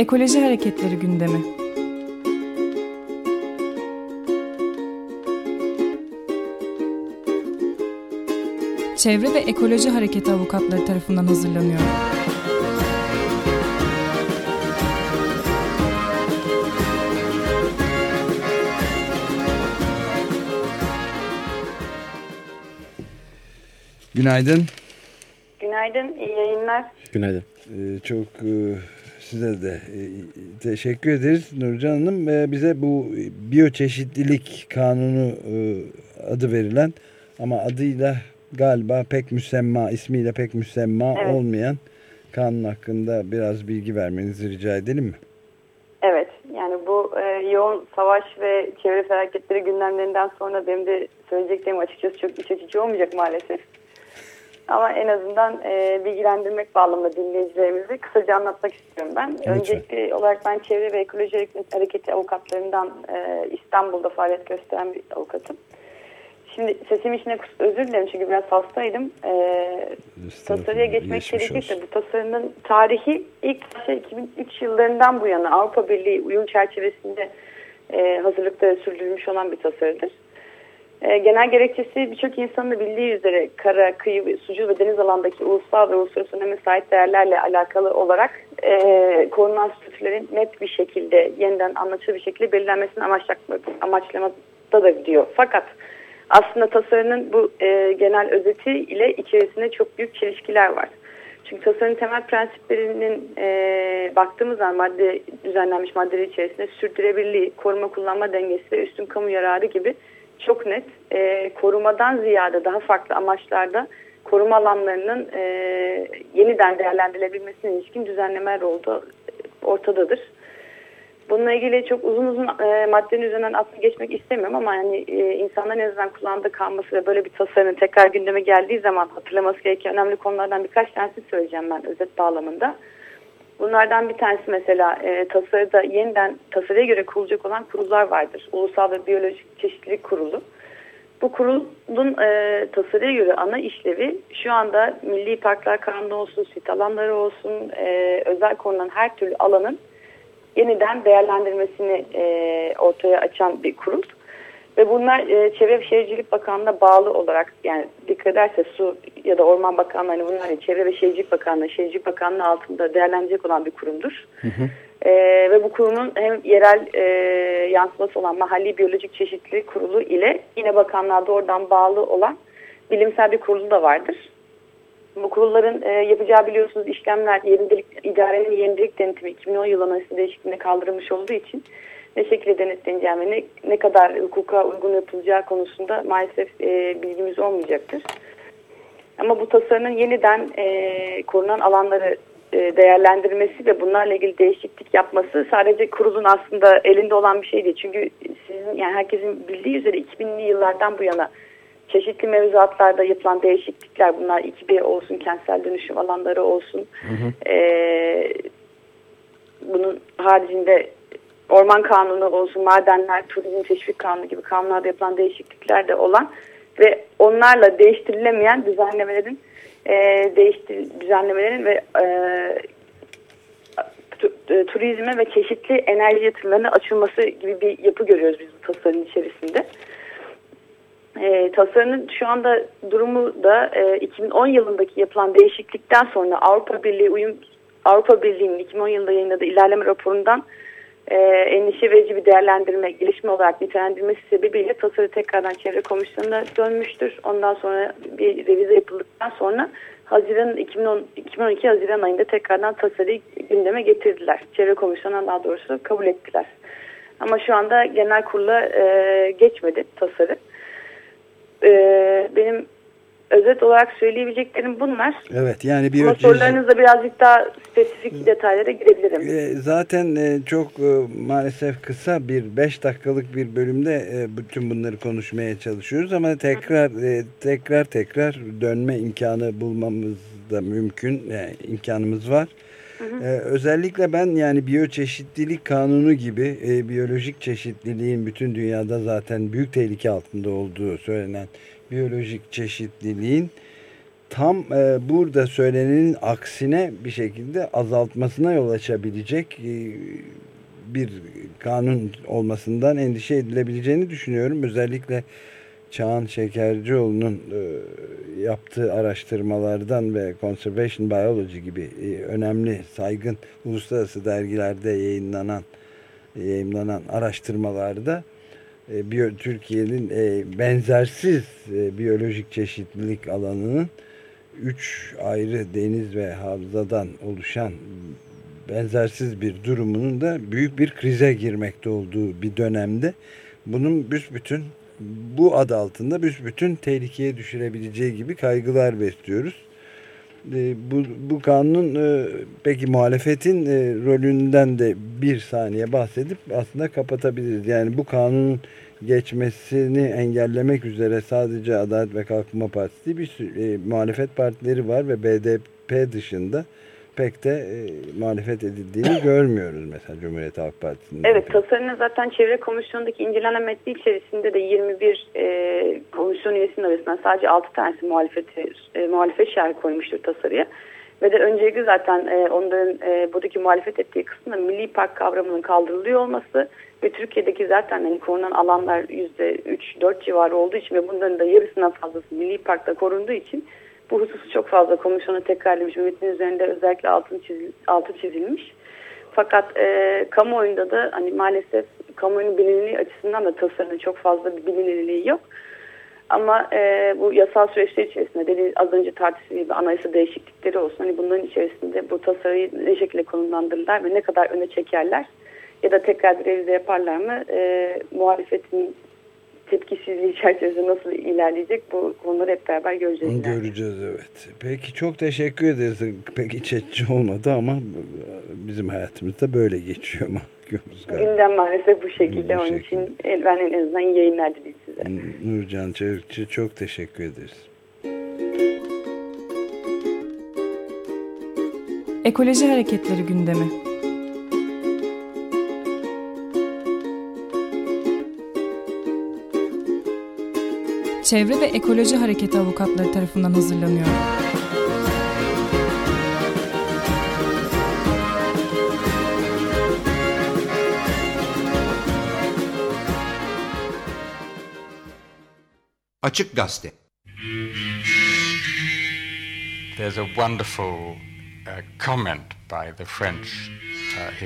Ekoloji Hareketleri gündemi. Çevre ve Ekoloji Hareketi avukatları tarafından hazırlanıyor. Günaydın. Günaydın, iyi yayınlar. Günaydın. Ee, çok e, size de e, teşekkür ederiz Nurcan Hanım. E, bize bu biyoçeşitlilik kanunu e, adı verilen ama adıyla galiba pek müsemma, ismiyle pek müsemma Evet. olmayan kanun hakkında biraz bilgi vermenizi rica edelim mi? Evet, yani bu e, yoğun savaş ve çevre felaketleri gündemlerinden sonra benim de söyleyeceklerim açıkçası çok iç açıcı olmayacak maalesef. Ama en azından e, bilgilendirmek bağlamında dinleyicilerimizi kısaca anlatmak istiyorum ben. Lütfen. Öncelikli olarak ben Çevre ve Ekoloji Hareket- Hareketi avukatlarından e, İstanbul'da faaliyet gösteren bir avukatım. Şimdi sesim için de kus- özür dilerim çünkü biraz hastaydım. E, tasarıya geçmek gerekirse bu tasarının tarihi ilk başta 2003 yıllarından bu yana Avrupa Birliği uyum çerçevesinde e, hazırlıkta sürdürülmüş olan bir tasarıdır. E, genel gerekçesi birçok insanın da bildiği üzere kara, kıyı, sucu ve deniz alandaki ulusal ve uluslararası öneme sahip değerlerle alakalı olarak e, korunan statülerin net bir şekilde yeniden anlaşılır bir şekilde belirlenmesini amaçlamada da gidiyor. Fakat aslında tasarının bu e, genel özeti ile içerisinde çok büyük çelişkiler var. Çünkü tasarının temel prensiplerinin e, baktığımız zaman madde düzenlenmiş maddeler içerisinde sürdürülebilirliği, koruma kullanma dengesi ve üstün kamu yararı gibi çok net e, korumadan ziyade daha farklı amaçlarda koruma alanlarının e, yeniden değerlendirilebilmesine ilişkin düzenlemeler olduğu ortadadır. Bununla ilgili çok uzun uzun e, maddenin üzerinden aslında geçmek istemiyorum ama yani e, insanların en azından kulağında kalması ve böyle bir tasarının tekrar gündeme geldiği zaman hatırlaması gereken önemli konulardan birkaç tanesini söyleyeceğim ben özet bağlamında. Bunlardan bir tanesi mesela e, tasarıda yeniden tasarıya göre kurulacak olan kurullar vardır. Ulusal ve Biyolojik Çeşitlilik Kurulu. Bu kurulun e, tasarıya göre ana işlevi şu anda Milli Parklar Kanunu olsun, sit alanları olsun, e, özel konulan her türlü alanın yeniden değerlendirmesini e, ortaya açan bir kurul. Ve bunlar e, Çevre ve Şehircilik Bakanlığı'na bağlı olarak yani dikkat ederse Su ya da Orman Bakanlığı hani bunlar hani Çevre ve Şehircilik Bakanlığı, Şehircilik Bakanlığı altında değerlenecek olan bir kurumdur. E, ve bu kurumun hem yerel e, yansıması olan Mahalli Biyolojik Çeşitlilik Kurulu ile yine bakanlığa doğrudan bağlı olan bilimsel bir kurulu da vardır. Bu kurulların e, yapacağı biliyorsunuz işlemler yenilik, idarenin yenilik denetimi 2010 yılı anayasa değişikliğinde kaldırılmış olduğu için ne şekilde denetleneceği ve ne, ne kadar hukuka uygun yapılacağı konusunda maalesef e, bilgimiz olmayacaktır. Ama bu tasarının yeniden e, korunan alanları e, değerlendirmesi ve bunlarla ilgili değişiklik yapması sadece kurulun aslında elinde olan bir şey değil. Çünkü sizin yani herkesin bildiği üzere 2000'li yıllardan bu yana çeşitli mevzuatlarda yapılan değişiklikler bunlar 2B olsun, kentsel dönüşüm alanları olsun. Ee, bunun haricinde orman kanunu olsun, madenler, turizm teşvik kanunu gibi kanunlarda yapılan değişiklikler de olan ve onlarla değiştirilemeyen düzenlemelerin e, değiştir düzenlemelerin ve e, e, turizme ve çeşitli enerji yatırımlarına açılması gibi bir yapı görüyoruz biz bu tasarının içerisinde. E, tasarının şu anda durumu da e, 2010 yılındaki yapılan değişiklikten sonra Avrupa Birliği uyum Avrupa Birliği'nin 2010 yılında yayınladığı ilerleme raporundan e, endişe verici bir değerlendirme, gelişme olarak nitelendirmesi sebebiyle tasarı tekrardan çevre komisyonuna dönmüştür. Ondan sonra bir revize yapıldıktan sonra Haziran 2010, 2012 Haziran ayında tekrardan tasarıyı gündeme getirdiler. Çevre komisyonuna daha doğrusu kabul ettiler. Ama şu anda genel kurula e, geçmedi tasarı. E, benim özet olarak söyleyebileceklerim bunlar. Evet yani Ama biyoçeşitlilik sorularınızda birazcık daha spesifik detaylara girebilirim. E, Zaten e, çok e, maalesef kısa bir 5 dakikalık bir bölümde bütün bunları konuşmaya çalışıyoruz ama tekrar tekrar tekrar dönme imkanı bulmamız da mümkün yani imkanımız var. E, özellikle ben yani biyoçeşitlilik kanunu gibi e, biyolojik çeşitliliğin bütün dünyada zaten büyük tehlike altında olduğu söylenen biyolojik çeşitliliğin tam e, burada söylenenin aksine bir şekilde azaltmasına yol açabilecek e, bir kanun olmasından endişe edilebileceğini düşünüyorum. Özellikle Çağan Şekercioğlu'nun e, yaptığı araştırmalardan ve Conservation Biology gibi e, önemli saygın uluslararası dergilerde yayınlanan yayınlanan araştırmalarda e, Türkiye'nin e, benzersiz e, biyolojik çeşitlilik alanının üç ayrı deniz ve havzadan oluşan benzersiz bir durumunun da büyük bir krize girmekte olduğu bir dönemde bunun büsbütün bu adı altında büsbütün tehlikeye düşürebileceği gibi kaygılar besliyoruz. E, bu, bu kanunun e, peki muhalefetin e, rolünden de bir saniye bahsedip aslında kapatabiliriz. Yani bu kanunun geçmesini engellemek üzere sadece Adalet ve Kalkınma Partisi bir e, muhalefet partileri var ve BDP dışında pek de e, muhalefet edildiğini görmüyoruz mesela Cumhuriyet Halk Partisi'nde. Evet tasarının zaten çevre komisyonundaki incelenen metni içerisinde de 21 e, komisyon üyesinin arasından sadece 6 tanesi muhalefete, e, muhalefet şerhi koymuştur tasarıya. Ve de öncelikle zaten e, onların e, buradaki muhalefet ettiği kısmında milli park kavramının kaldırılıyor olması ve Türkiye'deki zaten hani korunan alanlar %3-4 civarı olduğu için ve bunların da yarısından fazlası milli parkta korunduğu için bu hususu çok fazla komisyona tekrarlamış. Metnin üzerinde özellikle altın, çizil, altı çizilmiş. Fakat e, kamuoyunda da hani maalesef kamuoyunun bilinirliği açısından da tasarının çok fazla bir bilinirliği yok. Ama e, bu yasal süreçler içerisinde dedi az önce tartıştığı gibi anayasa değişiklikleri olsun. Hani bunların içerisinde bu tasarıyı ne şekilde konumlandırırlar ve ne kadar öne çekerler ya da tekrar bir revize yaparlar mı? E, muhalefetin tepkisizliği çerçevesinde nasıl ilerleyecek bu konuları hep beraber göreceğiz. Göreceğiz evet. Peki çok teşekkür ederiz. Pek iç olmadı ama bizim hayatımızda böyle geçiyor mu? Gündem maalesef bu şekilde. Bu Onun şekilde. için ben en azından iyi yayınlar dileyim size. Nurcan Çevikçi çok teşekkür ederiz. Ekoloji Hareketleri gündemi. Çevre ve Ekoloji Hareketi avukatları tarafından hazırlanıyor. Açık Gazete There's a wonderful uh, comment by the French uh,